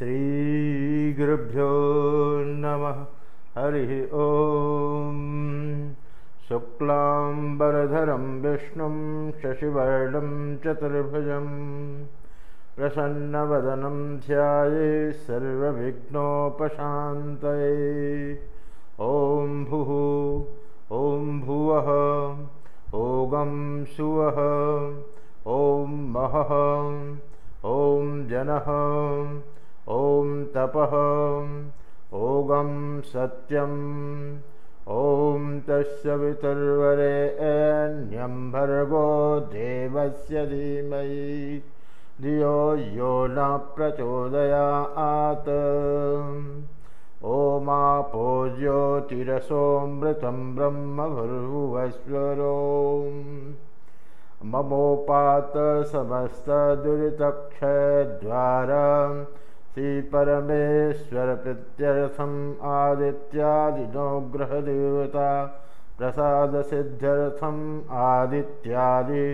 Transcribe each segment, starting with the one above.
श्रीगुरुभ्यो नमः। हरिः ॐ शुक्लाम्बरधरं विष्णुं शशिवर्णं चतुर्भुजं। प्रसन्नवदनं ध्याये सर्वविघ्नोपशान्तये। ॐ भुः ॐ भुवः ॐ सुवः। ॐ महः ॐ जनः ॐ तपः ॐ सत्यम्। ॐ तस्य वितुर्वरेण्यं भर्गो देवस्य धीमहि। धियो यो न प्रचोदयात्। ओमापो ज्योतिरसोऽमृतं ब्रह्मभुर्भुवस्वरो ममोपात समस्तदुरितक्षद्वारा श्रीपरमेश्वरप्रीत्यर्थम् आदित्यादिनोग्रहदेवता प्रसादसिद्ध्यर्थम् आदित्यादि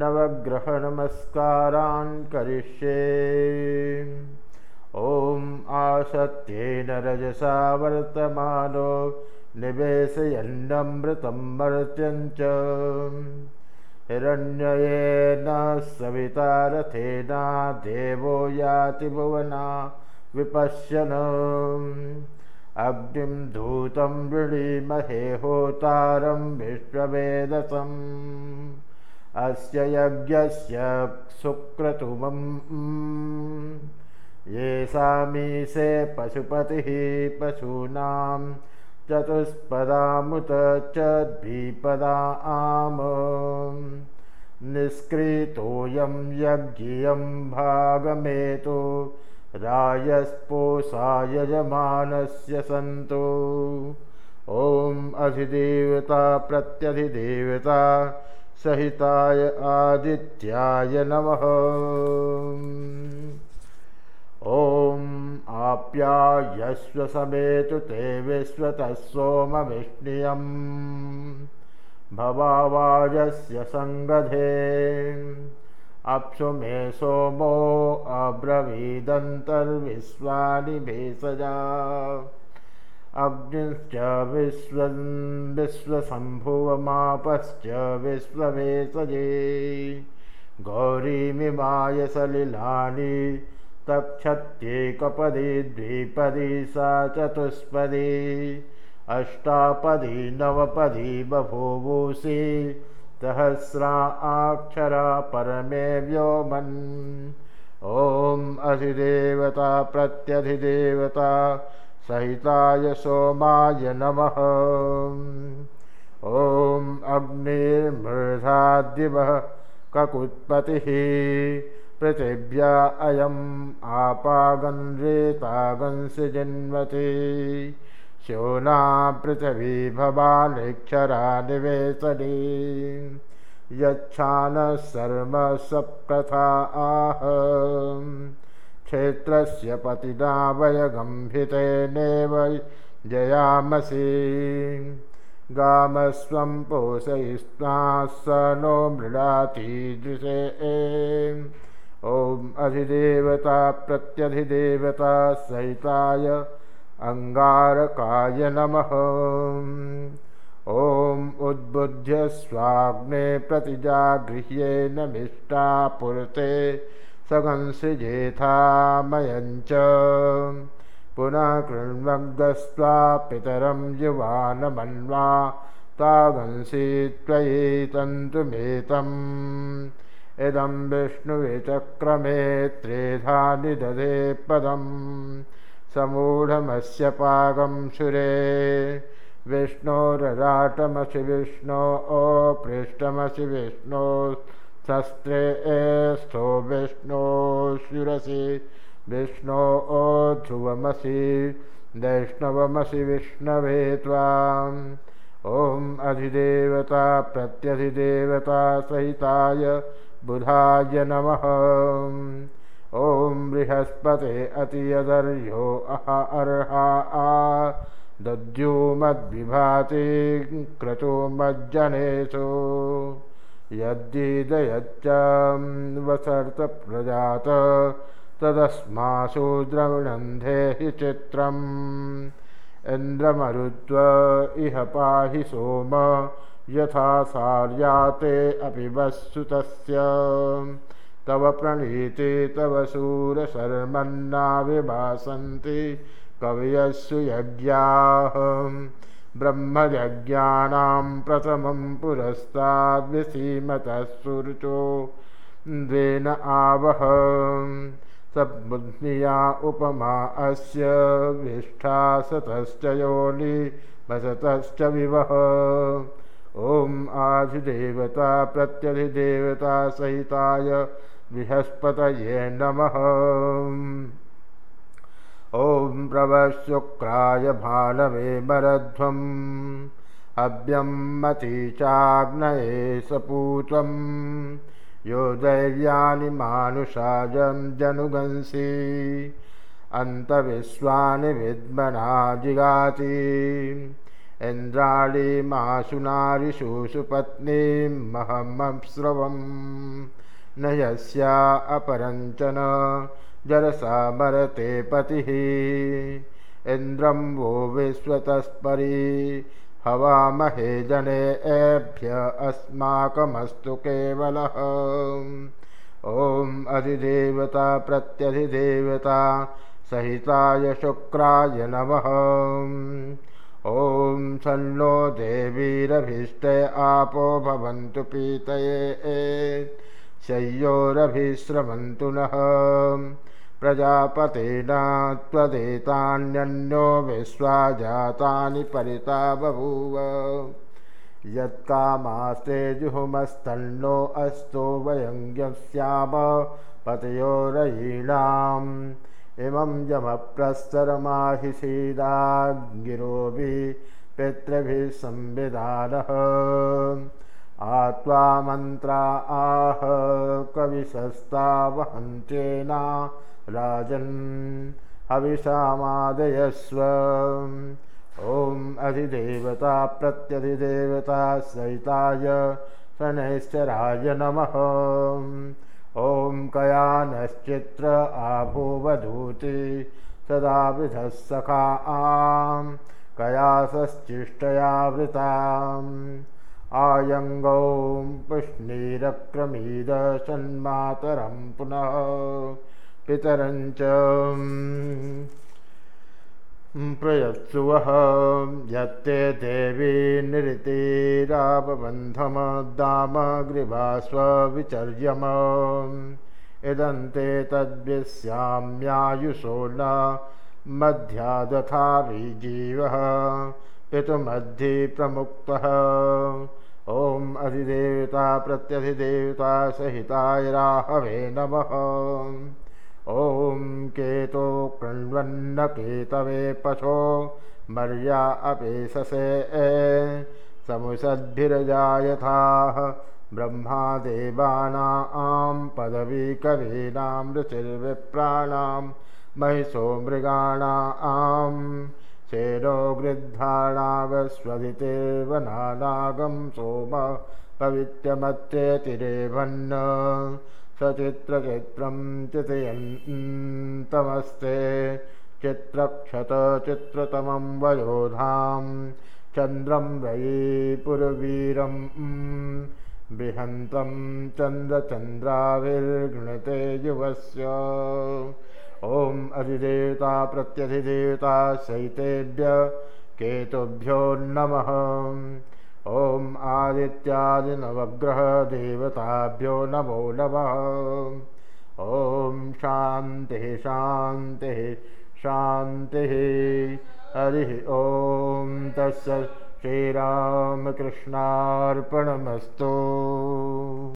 नवग्रहनमस्कारान् करिष्ये। ॐ आसत्येन रजसा वर्तमानो निवेशयन्नमृतं मर्त्यञ्च हिरण्ययेन सविता रथेना देवो याति भुवना विपश्यन्। अग्निं धूतं वृणीमहे होतारं विश्ववेदसम्। अस्य यज्ञस्य सुक्रतुमम् ये सामीसे पशुपतिः पशूनां चतुष्पदामुत च द्विपदा आम निष्कृतोऽयं यज्ञियं भागमेतो। रायस्पोषायजमानस्य सन्तो। ॐ अधिदेवता प्रत्यधिदेवता सहिताय आदित्याय नमः ॐ आप्यायस्व समेतु ते विश्वतः सोमविष्णियम्। भवावाजस्य सङ्गधे। अप्सु मे सोमो अब्रवीदन्तर्विश्वानि भेषजा अग्निश्च विश्वं विश्वशम्भुवमापश्च विश्वभेषजे गौरीमिमाय सलिलानि तक्षत्येकपदी द्विपदी सा चतुष्पदी। अष्टापदी नवपदी बभूवूषि सहस्रा अक्षरा परमे व्योमन् ॐ अधिदेवता प्रत्यधिदेवता सहिताय सोमाय नमः। ॐ अग्निर्मृधादिवः ककुत्पतिः पृथिव्या अयम् आपागन्रेतागंसि जिन्वति शोना पृथिवी भवानिक्षरा निवेशनी। यच्छानः सर्म सप्रथा आह। क्षेत्रस्य पतिना वयगम्भितेनेव जयामसि। गामस्वं पोषयिस्त्वा स नो मृडातीदृशे ॐ अधिदेवता प्रत्यधिदेवता सहिताय अङ्गारकाय नमः। ॐ उद्बुद्ध्य स्वाग्ने प्रतिजागृह्येन मिष्टा पुरते सगंसृजेथामयञ्च पुनः कृण्वग्स्त्वा पितरं युवानमन्वा तागंसि त्वयि तन्तुमेतम् इदं विष्णुवे चक्रमे त्रेधा निदधे पदम्। समूढमस्य पागं सुरे। विष्णोरराटमसि विष्णो अपृष्टमसि विष्णो शस्त्रे एस्थो विष्णो शिरसि विष्णो ओध्रुवमसि वैष्णवमसि विष्णवे त्वाम्। ॐ अधिदेवता प्रत्यधिदेवता सहिताय बुधाय नमः। ॐ बृहस्पते अतियदर्यो अह अर्हा। आ दद्युमद्विभाति क्रतुमज्जनेषु यद्यीदयच्च वसर्त तदस्मासु द्रविणन्धे हि चित्रम्। इन्द्रमरुद्व इह पाहि सोम यथा सार्याते अपि वस्सुतस्य तव प्रणीते तव शूरशर्मन्ना विभासन्ति कवयस्सु यज्ञाः। ब्रह्मयज्ञानां प्रथमं पुरस्ताद्विसीमतः सुरुचो द्वेन आवह। सद्बुद्धिया उपमा अस्य विष्ठा सतश्च योनि वसतश्च विवह ॐ आधिदेवता प्रत्यधिदेवता सहिताय बृहस्पतये नमः। ॐ प्रवशुक्राय भालवे मरध्वम् अभ्यं मती चाग्नये सपूतं यो दैव्यानि मानुषाजं जनुगंसि अन्तविश्वानि विद्मना जिगाति इन्द्राणीमाशु नारिषु सुपत्नीं महमप्स्रवं न यस्या अपरञ्चन जरसा मरते पतिः। इन्द्रं वो विश्वतस्परी हवामहे जने एभ्य अस्माकमस्तु केवलः। ॐ अधिदेवता प्रत्यधिदेवता सहिताय शुक्राय नमः ॐ सन्नो देवीरभीष्टे आपो भवन्तु पीतये। शय्योरभिश्रवन्तु नः। प्रजापतेना विश्वा जातानि परिता बभूव यत्कामास्ते जुहुमस्तन्नो अस्तो वयं यस्याम पतयोरयीणाम् इमं यमप्रस्तरमाहि सीदागिरोभिः पितृभिः संविधानः। आत्वा मन्त्रा आह कविशस्ता वहन्त्येना राजन् हविषामादयस्व। ॐ अधिदेवता प्रत्यधिदेवता सहिताय शनैश्चराय नमः ॐ कयानश्चित्र आभूवधूति सदा वृधः सखा आं कयासश्चिष्टयावृताम् आयङ्गौं पुष्णीरक्रमीदशन्मातरं पुनः पितरञ्च प्रयत्सुवः यत्ते देवी निरतिरापबन्धमदामग्रिभास्वविचर्यम इदन्ते तद्विश्याम्यायुषो न मध्यादथाभिजीवः पितुमध्ये प्रमुक्तः। ॐ अधिदेवता प्रत्यधिदेवता सहिताय राहवे नमः। ॐ केतो कृण्वन्न केतवे पशो मर्या अपेशसे समुषद्भिरजायथाः ब्रह्मादेवानां पदवीकवीनां ऋचिर्विप्राणां महिषो मृगाणाम् शेनो गृद्धाणागस्वधितेर्वनानागं सोम पवित्रमत्यतिरेभन्न सचित्रचित्रं चितयन्तमस्ते। चित्रक्षतचित्रतमं वयोधां। चन्द्रं वयीपुरवीरं बृहन्तं चन्द्रचन्द्राविर्गृणते युवस्य। ॐ अधिदेवता प्रत्यधिदेवता सहितेभ्य केतुभ्यो नमः। ॐ आदित्यादिनवग्रहदेवताभ्यो नमो नमः। ॐ शान्तिः शान्तिः शान्तिः। हरिः ॐ तस्य श्रीरामकृष्णार्पणमस्तु